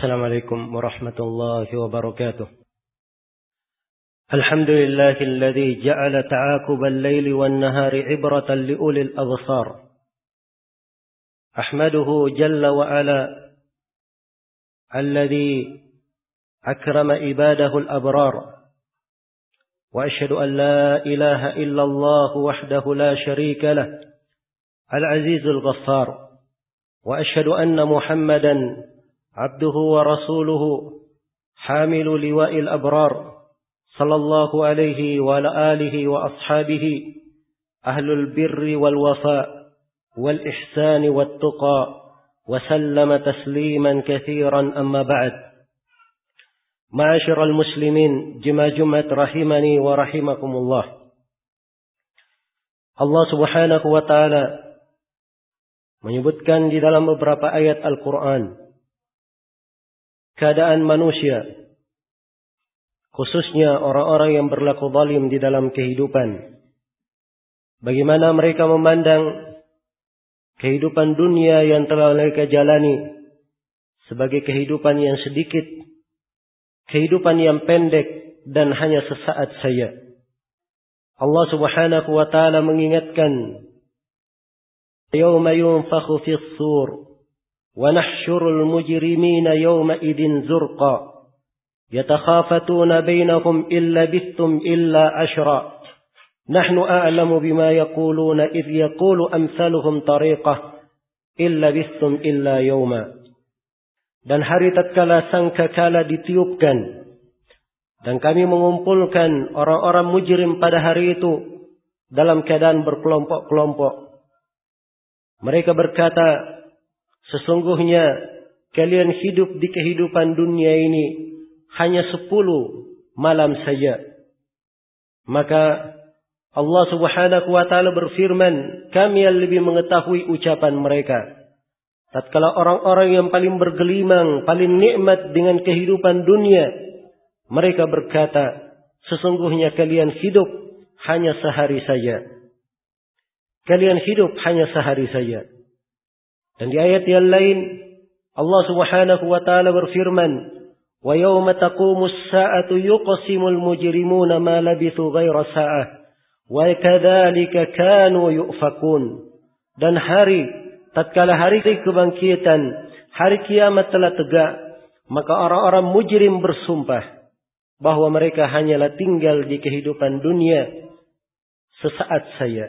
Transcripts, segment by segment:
السلام عليكم ورحمة الله وبركاته. الحمد لله الذي جعل تعاقب الليل والنهار عبرة لأولي الأبصار. أحمده جل وعلا الذي أكرم عباده الأبرار. وأشهد أن لا إله إلا الله وحده لا شريك له العزيز الغفار. وأشهد أن محمدا عبده ورسوله حامل لواء الأبرار صلى الله عليه وعلى آله وأصحابه أهل البر والوفاء والإحسان والتقى وسلم تسليما كثيرا أما بعد. معاشر المسلمين جمع جمعة رحمني ورحمكم الله. subhanahu wa ta'ala menyebutkan di dalam beberapa ayat Al-Quran. Keadaan manusia, khususnya orang-orang yang berlaku zalim di dalam kehidupan. Bagaimana mereka memandang kehidupan dunia yang telah mereka jalani sebagai kehidupan yang sedikit, kehidupan yang pendek dan hanya sesaat saja. Allah Subhanahu wa taala mengingatkan, "Yauma yunfakhu fis-sur" ونحشر المجرمين يومئذ زرقا يتخافتون بينهم إن لبثتم إلا عشرا نحن أعلم بما يقولون إذ يقول أمثالهم طريقة إن لبثتم إلا يوما dan hari tatkala sangka kala ditiupkan dan kami mengumpulkan orang-orang mujrim pada hari itu dalam keadaan berkelompok-kelompok mereka berkata Sesungguhnya kalian hidup di kehidupan dunia ini hanya sepuluh malam saja. Maka Allah subhanahu wa ta'ala berfirman, kami yang lebih mengetahui ucapan mereka. Tatkala orang-orang yang paling bergelimang, paling nikmat dengan kehidupan dunia, mereka berkata, sesungguhnya kalian hidup hanya sehari saja. Kalian hidup hanya sehari saja. Dan di ayat yang lain Allah Subhanahu wa taala berfirman, "Wa yauma taqumu as-sa'atu yuqsimu al-mujrimuna ma labithu ghaira sa'ah wa kadzalika kanu yufakun." Dan hari tatkala hari kebangkitan, hari kiamat telah tegak, maka orang-orang mujrim bersumpah bahwa mereka hanyalah tinggal di kehidupan dunia sesaat saja.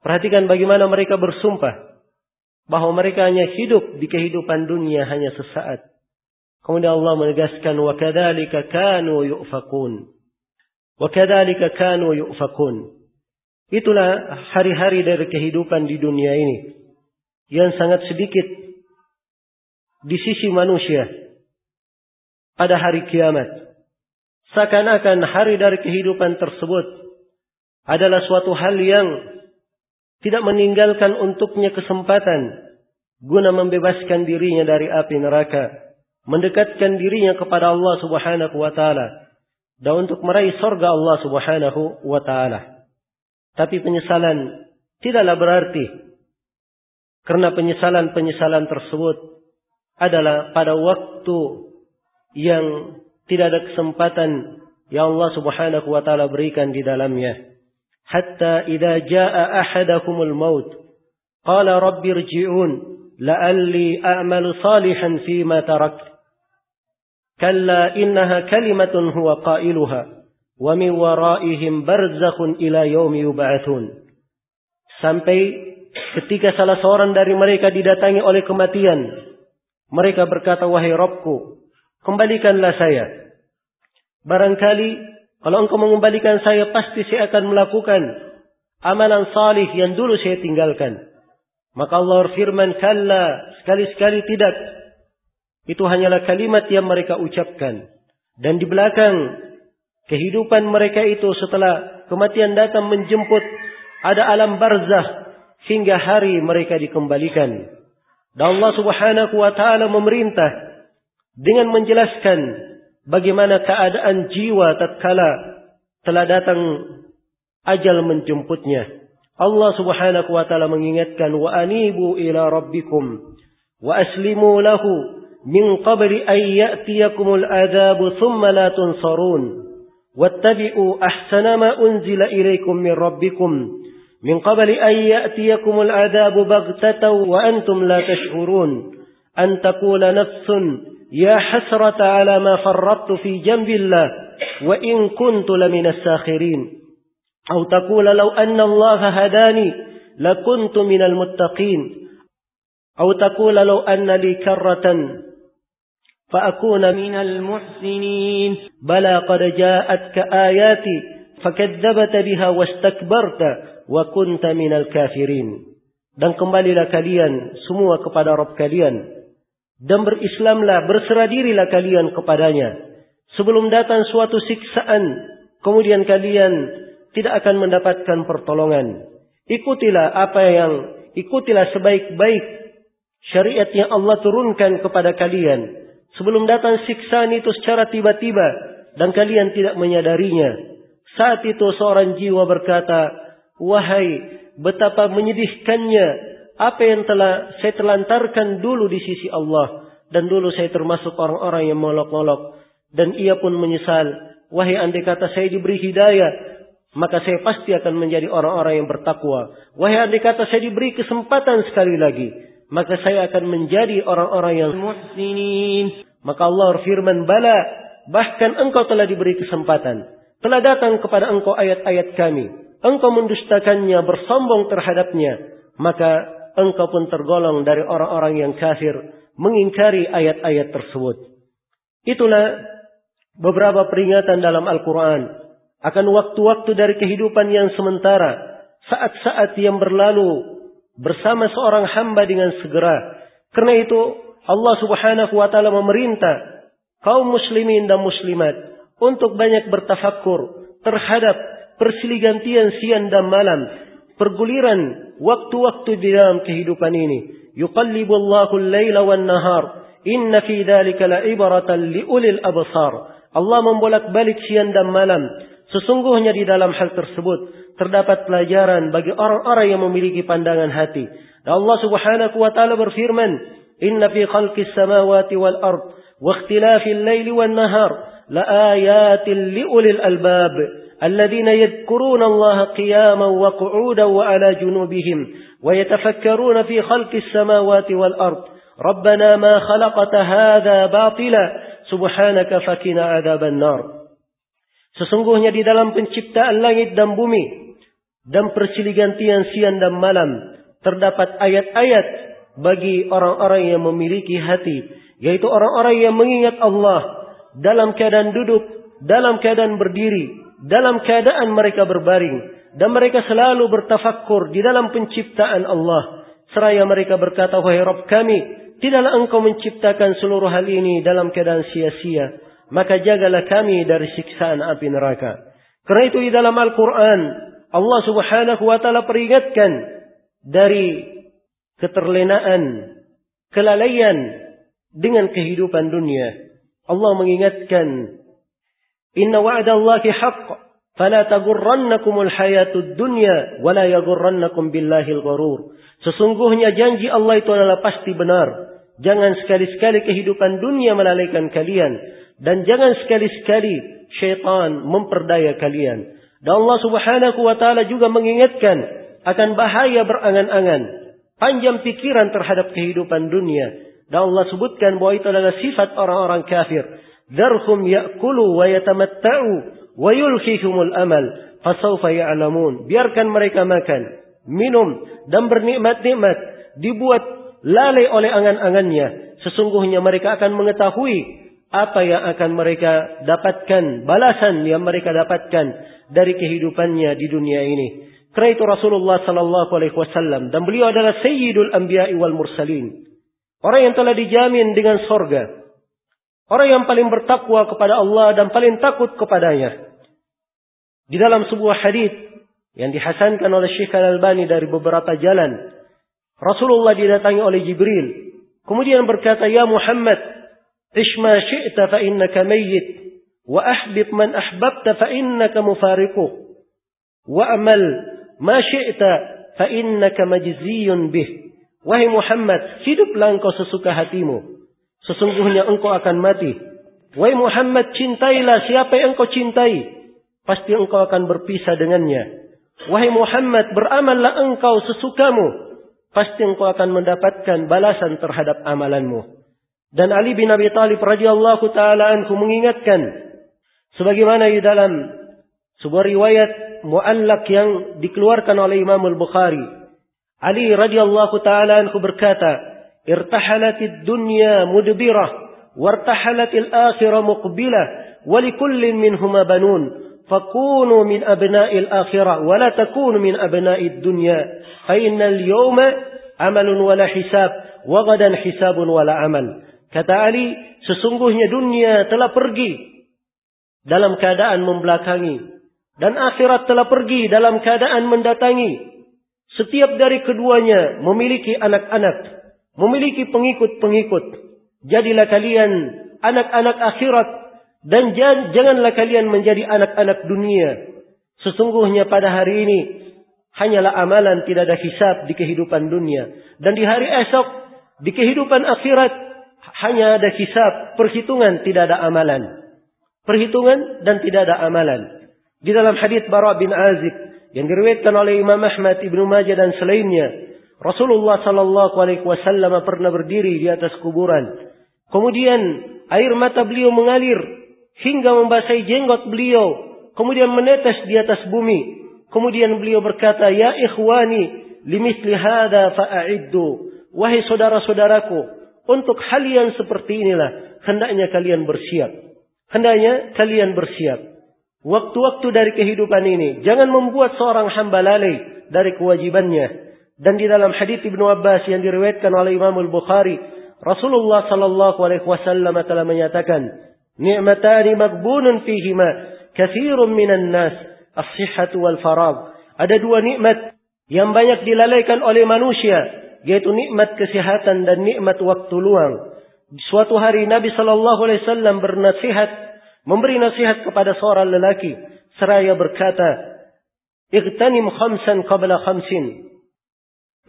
Perhatikan bagaimana mereka bersumpah bahwa mereka hanya hidup di kehidupan dunia hanya sesaat. Kemudian Allah menegaskan wa kadzalika kanu yufakun. Wa kadzalika kanu yufakun. Itulah hari-hari dari kehidupan di dunia ini yang sangat sedikit di sisi manusia pada hari kiamat. Seakan-akan hari dari kehidupan tersebut adalah suatu hal yang tidak meninggalkan untuknya kesempatan guna membebaskan dirinya dari api neraka, mendekatkan dirinya kepada Allah Subhanahu wa taala dan untuk meraih surga Allah Subhanahu wa taala. Tapi penyesalan tidaklah berarti karena penyesalan-penyesalan tersebut adalah pada waktu yang tidak ada kesempatan yang Allah Subhanahu wa taala berikan di dalamnya hatta idza jaa maut qala rabbi irji'un la'alli a'malu salihan fi ma tarakt kalla innaha kalimatun huwa qailuha wa waraihim barzakhun ila sampai ketika salah seorang dari mereka didatangi oleh kematian mereka berkata wahai Robku, kembalikanlah saya. Barangkali kalau engkau mengembalikan saya, pasti saya akan melakukan amalan salih yang dulu saya tinggalkan. Maka Allah firman, kalla, sekali-sekali tidak. Itu hanyalah kalimat yang mereka ucapkan. Dan di belakang kehidupan mereka itu setelah kematian datang menjemput, ada alam barzah hingga hari mereka dikembalikan. Dan Allah subhanahu wa ta'ala memerintah dengan menjelaskan bagaimana keadaan jiwa tatkala telah datang ajal menjemputnya. Allah Subhanahu wa taala mengingatkan wa anibu ila rabbikum wa aslimu lahu من قبل أن يأتيكم العذاب ثم لا تنصرون واتبعوا أحسن ما أنزل إليكم من ربكم من قبل أن يأتيكم العذاب بغتة وأنتم لا تشعرون أن تقول نفس يا حسرة على ما فرطت في جنب الله وإن كنت لمن الساخرين. أو تقول لو أن الله هداني لكنت من المتقين. أو تقول لو أن لي كرة فأكون من المحسنين. بلى قد جاءتك آياتي فكذبت بها واستكبرت وكنت من الكافرين. Dan kembalilah kalian semua kepada Rabb kalian. Dan berislamlah berserah dirilah kalian kepadanya. Sebelum datang suatu siksaan kemudian kalian tidak akan mendapatkan pertolongan. Ikutilah apa yang ikutilah sebaik-baik syariat yang Allah turunkan kepada kalian. Sebelum datang siksaan itu secara tiba-tiba dan kalian tidak menyadarinya. Saat itu seorang jiwa berkata, Wahai betapa menyedihkannya apa yang telah saya telantarkan dulu di sisi Allah. Dan dulu saya termasuk orang-orang yang molok-molok. Dan ia pun menyesal. Wahai andai kata saya diberi hidayah. Maka saya pasti akan menjadi orang-orang yang bertakwa. Wahai andai kata saya diberi kesempatan sekali lagi maka saya akan menjadi orang-orang yang muhsinin. Maka Allah firman, bala, bahkan engkau telah diberi kesempatan. Telah datang kepada engkau ayat-ayat kami. Engkau mendustakannya, bersombong terhadapnya. Maka engkau pun tergolong dari orang-orang yang kafir, mengingkari ayat-ayat tersebut. Itulah beberapa peringatan dalam Al-Quran akan waktu-waktu dari kehidupan yang sementara, saat-saat yang berlalu bersama seorang hamba dengan segera. Karena itu Allah Subhanahu wa taala memerintah kaum muslimin dan muslimat untuk banyak bertafakkur terhadap persilih siang dan malam, perguliran waktu-waktu di dalam kehidupan ini. Yuqallibu Allahu al-laila wan nahar. Inna fi dzalika la'ibratan liulil absar. Allah membolak-balik siang dan malam. Sesungguhnya di dalam hal tersebut terdapat pelajaran bagi orang-orang yang memiliki pandangan hati. Dan Allah Subhanahu wa taala berfirman, "Inna fi khalqis samawati wal ard wa ikhtilafil laili wan nahar laayatin liulil albab الذين يذكرون الله قياما وقعودا وعلى جنوبهم ويتفكرون في خلق السماوات والأرض ربنا ما خلقت هذا باطلا سبحانك فكنا عذاب النار Sesungguhnya di dalam penciptaan langit dan bumi dan persilih-gantian siang dan malam terdapat ayat-ayat bagi orang-orang yang memiliki hati yaitu orang-orang yang mengingat Allah dalam keadaan duduk dalam keadaan berdiri dalam keadaan mereka berbaring dan mereka selalu bertafakkur di dalam penciptaan Allah seraya mereka berkata wahai Rabb kami tidaklah engkau menciptakan seluruh hal ini dalam keadaan sia-sia maka jagalah kami dari siksaan api neraka karena itu di dalam Al-Qur'an Allah Subhanahu wa taala peringatkan dari keterlenaan, kelalaian dengan kehidupan dunia. Allah mengingatkan, "Inna wa'dallahi haqq, fala taghurrannakumul hayatud dunya wa la yaghurrannakum billahil gharur." Sesungguhnya janji Allah itu adalah pasti benar. Jangan sekali-sekali kehidupan dunia melalaikan kalian dan jangan sekali-sekali syaitan memperdaya kalian. Dan Allah subhanahu wa ta'ala juga mengingatkan akan bahaya berangan-angan. Panjang pikiran terhadap kehidupan dunia. Dan Allah sebutkan bahwa itu adalah sifat orang-orang kafir. Darhum ya'kulu wa yatamatta'u wa yulkhihumul amal. Fasawfa ya'lamun. Biarkan mereka makan, minum, dan bernikmat-nikmat. Dibuat lalai oleh angan-angannya. Sesungguhnya mereka akan mengetahui apa yang akan mereka dapatkan, balasan yang mereka dapatkan dari kehidupannya di dunia ini. Karena itu Rasulullah sallallahu alaihi wasallam dan beliau adalah sayyidul anbiya'i wal mursalin. Orang yang telah dijamin dengan sorga. Orang yang paling bertakwa kepada Allah dan paling takut kepadanya. Di dalam sebuah hadis yang dihasankan oleh Syekh Al-Albani dari beberapa jalan, Rasulullah didatangi oleh Jibril. Kemudian berkata, "Ya Muhammad, ish ma syi'ta fa innaka mayyit wa ahbib man ahbabta fa innaka mufariquh wa amal ma syi'ta fa innaka majziyun bih wahai Muhammad hiduplah engkau sesuka hatimu Sesungguhnya engkau akan mati. Wahai Muhammad, cintailah siapa yang engkau cintai. Pasti engkau akan berpisah dengannya. Wahai Muhammad, beramallah engkau sesukamu. Pasti engkau akan mendapatkan balasan terhadap amalanmu. Dan Ali bin Abi Thalib radhiyallahu taala anhu mengingatkan sebagaimana di dalam sebuah riwayat muallak yang dikeluarkan oleh Imam Al-Bukhari. Ali radhiyallahu taala anhu berkata, ارتحلت الدنيا مدبرة وارتحلت الآخرة muqbilah ولكل منهما بنون فكونوا من أبناء الآخرة ولا تكونوا من أبناء الدنيا فإن اليوم عمل ولا حساب وغدا حساب ولا gadan kata Ali sesungguhnya dunia telah pergi dalam keadaan membelakangi dan akhirat telah pergi dalam keadaan mendatangi. Setiap dari keduanya memiliki anak-anak. Memiliki pengikut-pengikut. Jadilah kalian anak-anak akhirat. Dan janganlah kalian menjadi anak-anak dunia. Sesungguhnya pada hari ini hanyalah amalan tidak ada hisab di kehidupan dunia. Dan di hari esok di kehidupan akhirat hanya ada hisab, perhitungan tidak ada amalan. Perhitungan dan tidak ada amalan. Di dalam hadis Bara bin Azib yang diriwayatkan oleh Imam Ahmad, Ibnu Majah dan selainnya, Rasulullah sallallahu alaihi wasallam pernah berdiri di atas kuburan. Kemudian air mata beliau mengalir hingga membasahi jenggot beliau, kemudian menetes di atas bumi. Kemudian beliau berkata, "Ya ikhwani, limithli hadza fa'iddu." Wahai saudara-saudaraku, untuk hal yang seperti inilah hendaknya kalian bersiap. Hendaknya kalian bersiap. Waktu-waktu dari kehidupan ini jangan membuat seorang hamba lalai dari kewajibannya. Dan di dalam hadis Ibnu Abbas yang diriwayatkan oleh Imam Al-Bukhari, Rasulullah sallallahu alaihi wasallam telah menyatakan, "Ni'matani maghbunun fihima katsirun minan nas, as-sihhatu wal faragh." Ada dua nikmat yang banyak dilalaikan oleh manusia, yaitu nikmat kesehatan dan nikmat waktu luang. Suatu hari Nabi Shallallahu Alaihi Wasallam bernasihat, memberi nasihat kepada seorang lelaki, seraya berkata, "Iqtanim khamsan qabla khamsin."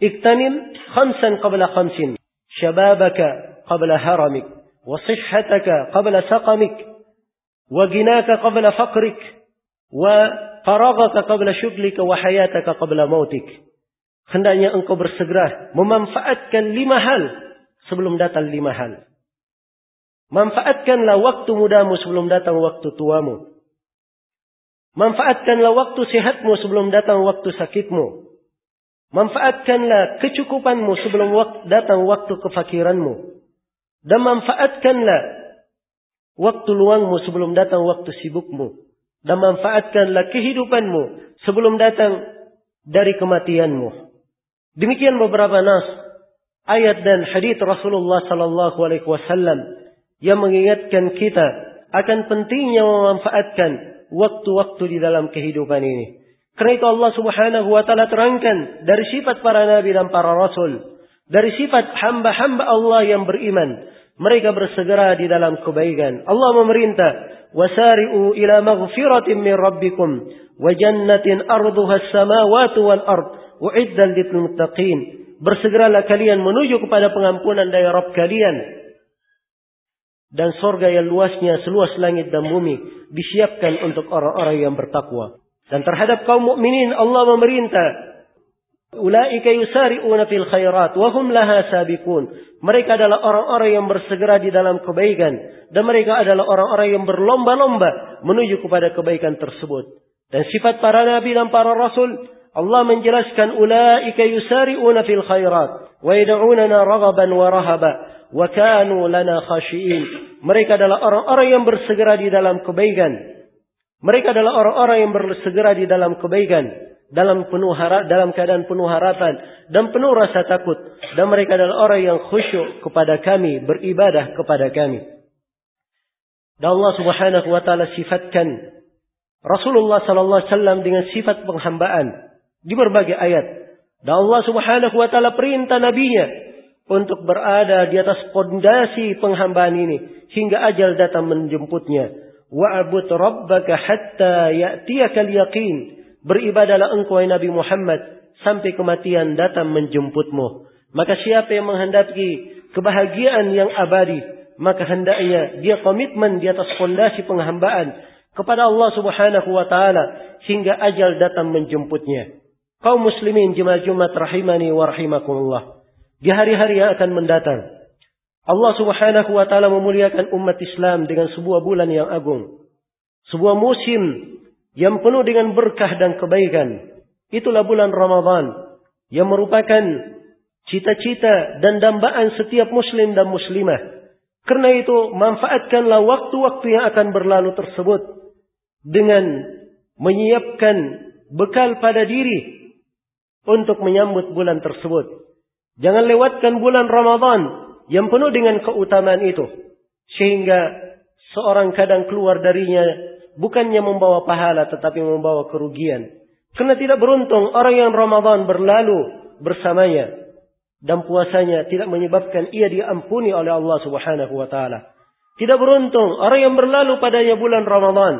Iqtanim khamsan qabla khamsin. Shababaka qabla haramik. وصحتك قبل سقمك وغناك قبل فقرك وفراغك قبل شغلك وحياتك قبل موتك Hendaknya engkau bersegera memanfaatkan lima hal sebelum datang lima hal. Manfaatkanlah waktu mudamu sebelum datang waktu tuamu. Manfaatkanlah waktu sehatmu sebelum datang waktu sakitmu. Manfaatkanlah kecukupanmu sebelum datang waktu kefakiranmu. Dan manfaatkanlah waktu luangmu sebelum datang waktu sibukmu. Dan manfaatkanlah kehidupanmu sebelum datang dari kematianmu. Demikian beberapa nas, ayat dan hadis Rasulullah sallallahu alaihi wasallam yang mengingatkan kita akan pentingnya memanfaatkan waktu-waktu di dalam kehidupan ini. Karena itu Allah Subhanahu wa taala terangkan dari sifat para nabi dan para rasul, dari sifat hamba-hamba Allah yang beriman, mereka bersegera di dalam kebaikan. Allah memerintah, "Wasari'u ila maghfiratin min rabbikum wa jannatin arduha as-samawati wal ard." U'iddal lil muttaqin. Bersegeralah kalian menuju kepada pengampunan dari Rabb kalian. Dan sorga yang luasnya seluas langit dan bumi disiapkan untuk orang-orang yang bertakwa. Dan terhadap kaum mukminin Allah memerintah Ulaika yusari'una fil khairat wa hum laha sabiqun. Mereka adalah orang-orang yang bersegera di dalam kebaikan dan mereka adalah orang-orang yang berlomba-lomba menuju kepada kebaikan tersebut. Dan sifat para nabi dan para rasul Allah menjelaskan ulaika yusari'una fil khairat wa yad'unana raghaban wa rahaba wa kanu lana khashiin. Mereka adalah orang-orang yang bersegera di dalam kebaikan. Mereka adalah orang-orang yang bersegera di dalam kebaikan, dalam penuh harap, dalam keadaan penuh harapan dan penuh rasa takut. Dan mereka adalah orang yang khusyuk kepada kami, beribadah kepada kami. Dan Allah Subhanahu wa taala sifatkan Rasulullah sallallahu alaihi wasallam dengan sifat penghambaan di berbagai ayat. Dan Allah Subhanahu wa taala perintah nabinya untuk berada di atas pondasi penghambaan ini hingga ajal datang menjemputnya. Wa'bud rabbaka hatta ya'tiyakal yaqin. Beribadalah engkau ya Nabi Muhammad sampai kematian datang menjemputmu. Maka siapa yang menghendaki kebahagiaan yang abadi, maka hendaknya dia komitmen di atas fondasi penghambaan kepada Allah Subhanahu wa taala hingga ajal datang menjemputnya. Kaum muslimin jemaah Jumat rahimani wa rahimakumullah. Di hari-hari yang akan mendatang, Allah Subhanahu wa taala memuliakan umat Islam dengan sebuah bulan yang agung. Sebuah musim yang penuh dengan berkah dan kebaikan. Itulah bulan Ramadan yang merupakan cita-cita dan dambaan setiap muslim dan muslimah. Karena itu manfaatkanlah waktu-waktu yang akan berlalu tersebut dengan menyiapkan bekal pada diri untuk menyambut bulan tersebut. Jangan lewatkan bulan Ramadan yang penuh dengan keutamaan itu. Sehingga seorang kadang keluar darinya bukannya membawa pahala tetapi membawa kerugian. Karena tidak beruntung orang yang Ramadan berlalu bersamanya dan puasanya tidak menyebabkan ia diampuni oleh Allah Subhanahu wa taala. Tidak beruntung orang yang berlalu padanya bulan Ramadan,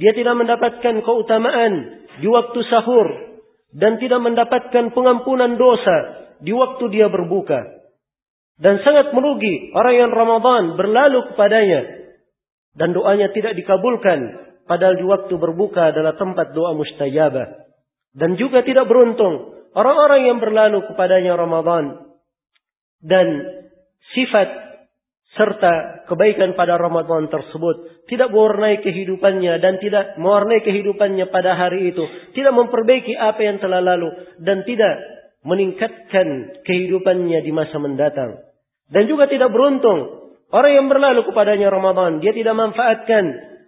dia tidak mendapatkan keutamaan di waktu sahur dan tidak mendapatkan pengampunan dosa di waktu dia berbuka. Dan sangat merugi orang yang Ramadan berlalu kepadanya. Dan doanya tidak dikabulkan padahal di waktu berbuka adalah tempat doa mustajabah. Dan juga tidak beruntung orang-orang yang berlalu kepadanya Ramadan. Dan sifat serta kebaikan pada Ramadan tersebut tidak mewarnai kehidupannya dan tidak mewarnai kehidupannya pada hari itu, tidak memperbaiki apa yang telah lalu dan tidak meningkatkan kehidupannya di masa mendatang. Dan juga tidak beruntung orang yang berlalu kepadanya Ramadan, dia tidak manfaatkan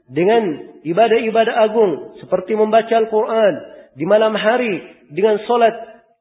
dengan ibadah-ibadah agung seperti membaca Al-Qur'an di malam hari dengan solat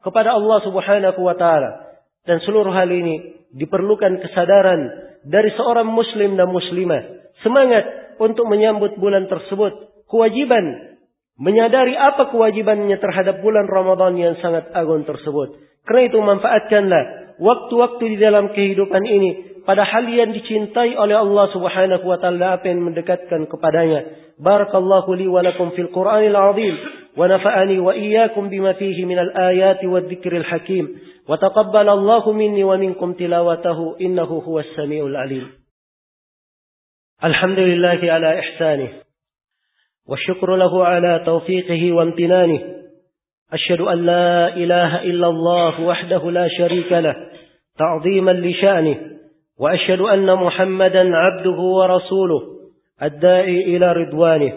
kepada Allah Subhanahu wa taala dan seluruh hal ini diperlukan kesadaran dari seorang muslim dan muslimah. Semangat untuk menyambut bulan tersebut. Kewajiban menyadari apa kewajibannya terhadap bulan Ramadan yang sangat agung tersebut. Karena itu manfaatkanlah waktu-waktu di dalam kehidupan ini pada hal yang dicintai oleh Allah Subhanahu wa taala apa yang mendekatkan kepadanya. Barakallahu li wa lakum fil Qur'anil azim wa nafa'ani wa iyyakum bima fihi minal ayati wadh-dhikril hakim. Wa taqabbalallahu minni wa minkum tilawatahu innahu huwas samiul alim. Alhamdulillah ala ihsanih والشكر له على توفيقه وامتنانه. أشهد أن لا إله إلا الله وحده لا شريك له تعظيما لشأنه. وأشهد أن محمدا عبده ورسوله الداعي إلى رضوانه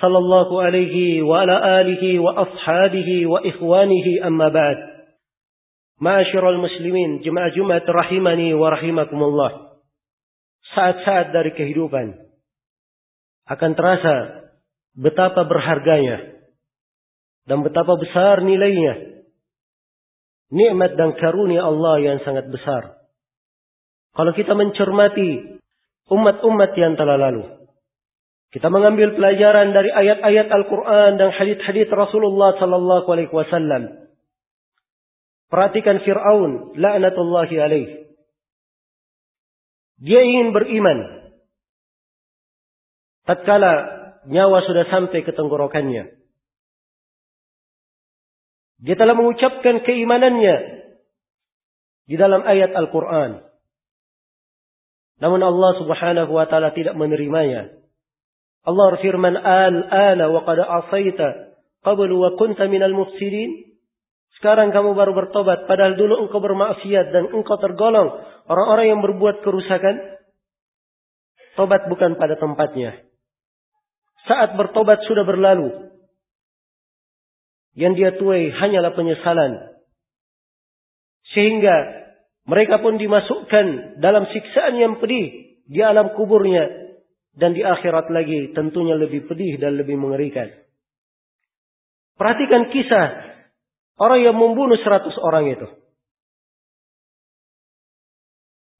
صلى الله عليه وعلى آله وأصحابه وإخوانه. أما بعد Ma'asyiral muslimin, jemaah Jumat rahimani wa rahimakumullah. Saat-saat dari kehidupan. Akan terasa betapa berharganya dan betapa besar nilainya. Nikmat dan karunia Allah yang sangat besar. Kalau kita mencermati umat-umat yang telah lalu. Kita mengambil pelajaran dari ayat-ayat Al-Quran dan hadith-hadith Rasulullah sallallahu alaihi wasallam Perhatikan Fir'aun, la'natullahi alaih. Dia ingin beriman. Tatkala nyawa sudah sampai ke tenggorokannya. Dia telah mengucapkan keimanannya di dalam ayat Al-Quran. Namun Allah subhanahu wa ta'ala tidak menerimanya. Allah berfirman, Al-ana wa qad asaita qablu wa kunta minal mufsidin. Sekarang kamu baru bertobat, padahal dulu engkau bermaksiat dan engkau tergolong orang-orang yang berbuat kerusakan. Tobat bukan pada tempatnya. Saat bertobat sudah berlalu. Yang dia tuai hanyalah penyesalan. Sehingga mereka pun dimasukkan dalam siksaan yang pedih di alam kuburnya. Dan di akhirat lagi tentunya lebih pedih dan lebih mengerikan. Perhatikan kisah Orang yang membunuh seratus orang itu.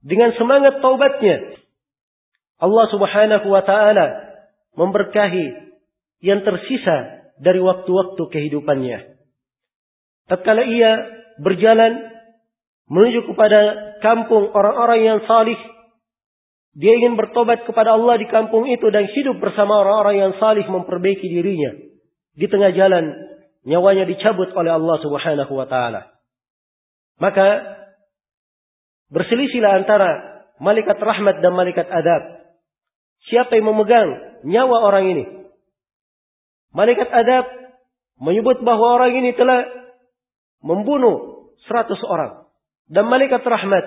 Dengan semangat taubatnya. Allah subhanahu wa ta'ala memberkahi yang tersisa dari waktu-waktu kehidupannya. Tatkala ia berjalan menuju kepada kampung orang-orang yang salih, dia ingin bertobat kepada Allah di kampung itu dan hidup bersama orang-orang yang salih memperbaiki dirinya. Di tengah jalan nyawanya dicabut oleh Allah Subhanahu wa taala. Maka berselisihlah antara malaikat rahmat dan malaikat adab. Siapa yang memegang nyawa orang ini? Malaikat adab menyebut bahwa orang ini telah membunuh seratus orang. Dan malaikat rahmat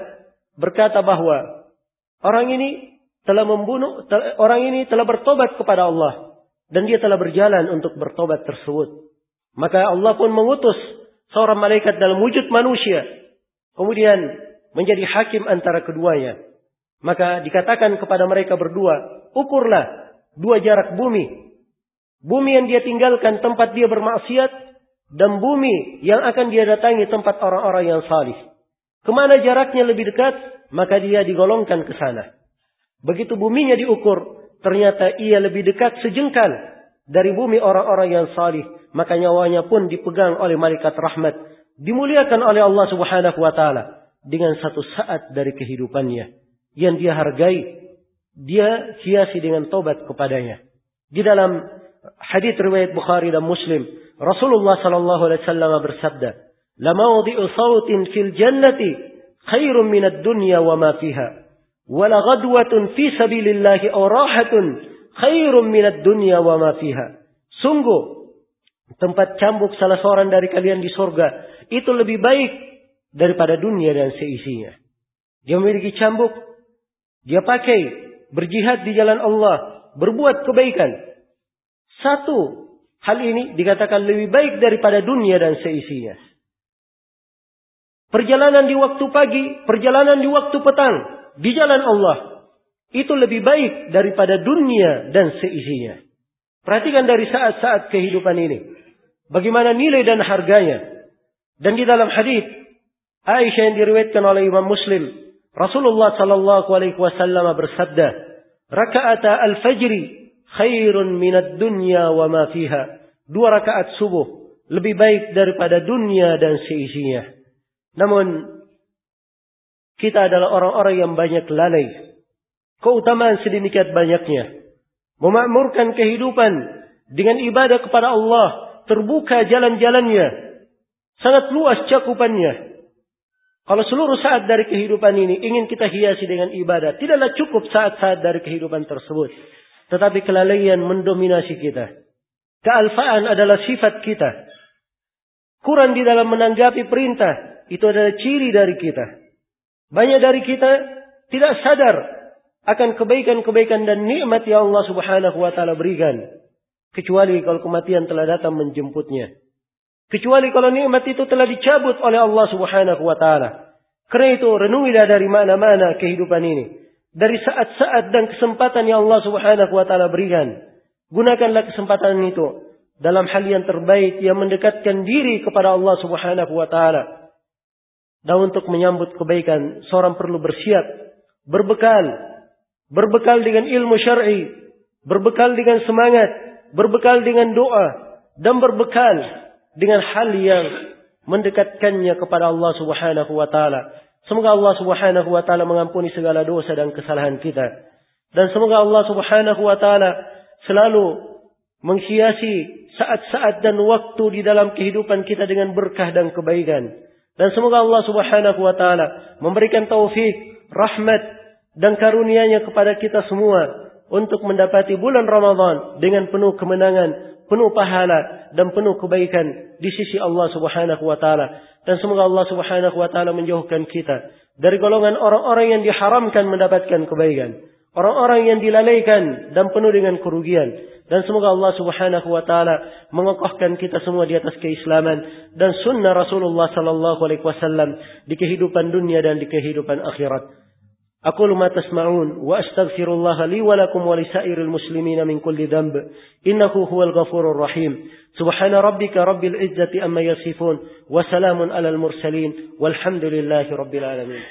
berkata bahwa orang ini telah membunuh, orang ini telah bertobat kepada Allah. Dan dia telah berjalan untuk bertobat tersebut. Maka Allah pun mengutus seorang malaikat dalam wujud manusia. Kemudian menjadi hakim antara keduanya. Maka dikatakan kepada mereka berdua, ukurlah dua jarak bumi. Bumi yang dia tinggalkan tempat dia bermaksiat dan bumi yang akan dia datangi tempat orang-orang yang salih. Ke mana jaraknya lebih dekat, maka dia digolongkan ke sana. Begitu buminya diukur, ternyata ia lebih dekat sejengkal dari bumi orang-orang yang salih. Maka nyawanya pun dipegang oleh malaikat rahmat. Dimuliakan oleh Allah subhanahu wa ta'ala. Dengan satu saat dari kehidupannya yang dia hargai, dia hiasi dengan tobat kepadanya. Di dalam hadis riwayat Bukhari dan Muslim, Rasulullah sallallahu alaihi wasallam bersabda, "La mawdi'u sautin fil jannati khairum minad dunya wa ma fiha." Wala ghadwatun fi sabilillahi aw rahatun khairum minad dunya wa ma fiha. Sungguh tempat cambuk salah seorang dari kalian di surga itu lebih baik daripada dunia dan seisinya. Dia memiliki cambuk dia pakai berjihad di jalan Allah, berbuat kebaikan. Satu hal ini dikatakan lebih baik daripada dunia dan seisinya. Perjalanan di waktu pagi, perjalanan di waktu petang, di jalan Allah. Itu lebih baik daripada dunia dan seisinya. Perhatikan dari saat-saat kehidupan ini. Bagaimana nilai dan harganya. Dan di dalam hadis Aisyah yang diriwayatkan oleh Imam Muslim Rasulullah sallallahu alaihi wasallam bersabda, "Raka'ata al-fajri khairun minad dunya wa ma fiha." Dua rakaat subuh lebih baik daripada dunia dan seisinya. Namun kita adalah orang-orang yang banyak lalai. Keutamaan sedemikian banyaknya. Memakmurkan kehidupan dengan ibadah kepada Allah. Terbuka jalan-jalannya. Sangat luas cakupannya. Kalau seluruh saat dari kehidupan ini ingin kita hiasi dengan ibadah, tidaklah cukup saat-saat dari kehidupan tersebut. Tetapi kelalaian mendominasi kita. Kealfaan adalah sifat kita. Kurang di dalam menanggapi perintah, itu adalah ciri dari kita. Banyak dari kita tidak sadar akan kebaikan-kebaikan dan nikmat yang Allah Subhanahu wa taala berikan. Kecuali kalau kematian telah datang menjemputnya. Kecuali kalau nikmat itu telah dicabut oleh Allah subhanahu wa ta'ala. Karena itu renungilah dari mana-mana kehidupan ini. Dari saat-saat dan kesempatan yang Allah subhanahu wa ta'ala berikan. Gunakanlah kesempatan itu. Dalam hal yang terbaik yang mendekatkan diri kepada Allah subhanahu wa ta'ala. Dan untuk menyambut kebaikan, seorang perlu bersiap. Berbekal. Berbekal dengan ilmu syar'i. Berbekal dengan semangat. Berbekal dengan doa. Dan berbekal dengan hal yang mendekatkannya kepada Allah Subhanahu wa taala. Semoga Allah Subhanahu wa taala mengampuni segala dosa dan kesalahan kita. Dan semoga Allah Subhanahu wa taala selalu menghiasi saat-saat dan waktu di dalam kehidupan kita dengan berkah dan kebaikan. Dan semoga Allah Subhanahu wa taala memberikan taufik, rahmat dan karunia-Nya kepada kita semua untuk mendapati bulan Ramadan dengan penuh kemenangan, penuh pahala dan penuh kebaikan di sisi Allah Subhanahu wa taala dan semoga Allah Subhanahu wa taala menjauhkan kita dari golongan orang-orang yang diharamkan mendapatkan kebaikan, orang-orang yang dilalaikan dan penuh dengan kerugian dan semoga Allah Subhanahu wa taala mengokohkan kita semua di atas keislaman dan sunnah Rasulullah sallallahu alaihi wasallam di kehidupan dunia dan di kehidupan akhirat. أقول ما تسمعون وأستغفر الله لي ولكم ولسائر المسلمين من كل ذنب. إنه هو الغفور الرحيم. سبحان ربك رب العزة أما يصفون وسلام على المرسلين والحمد لله رب العالمين.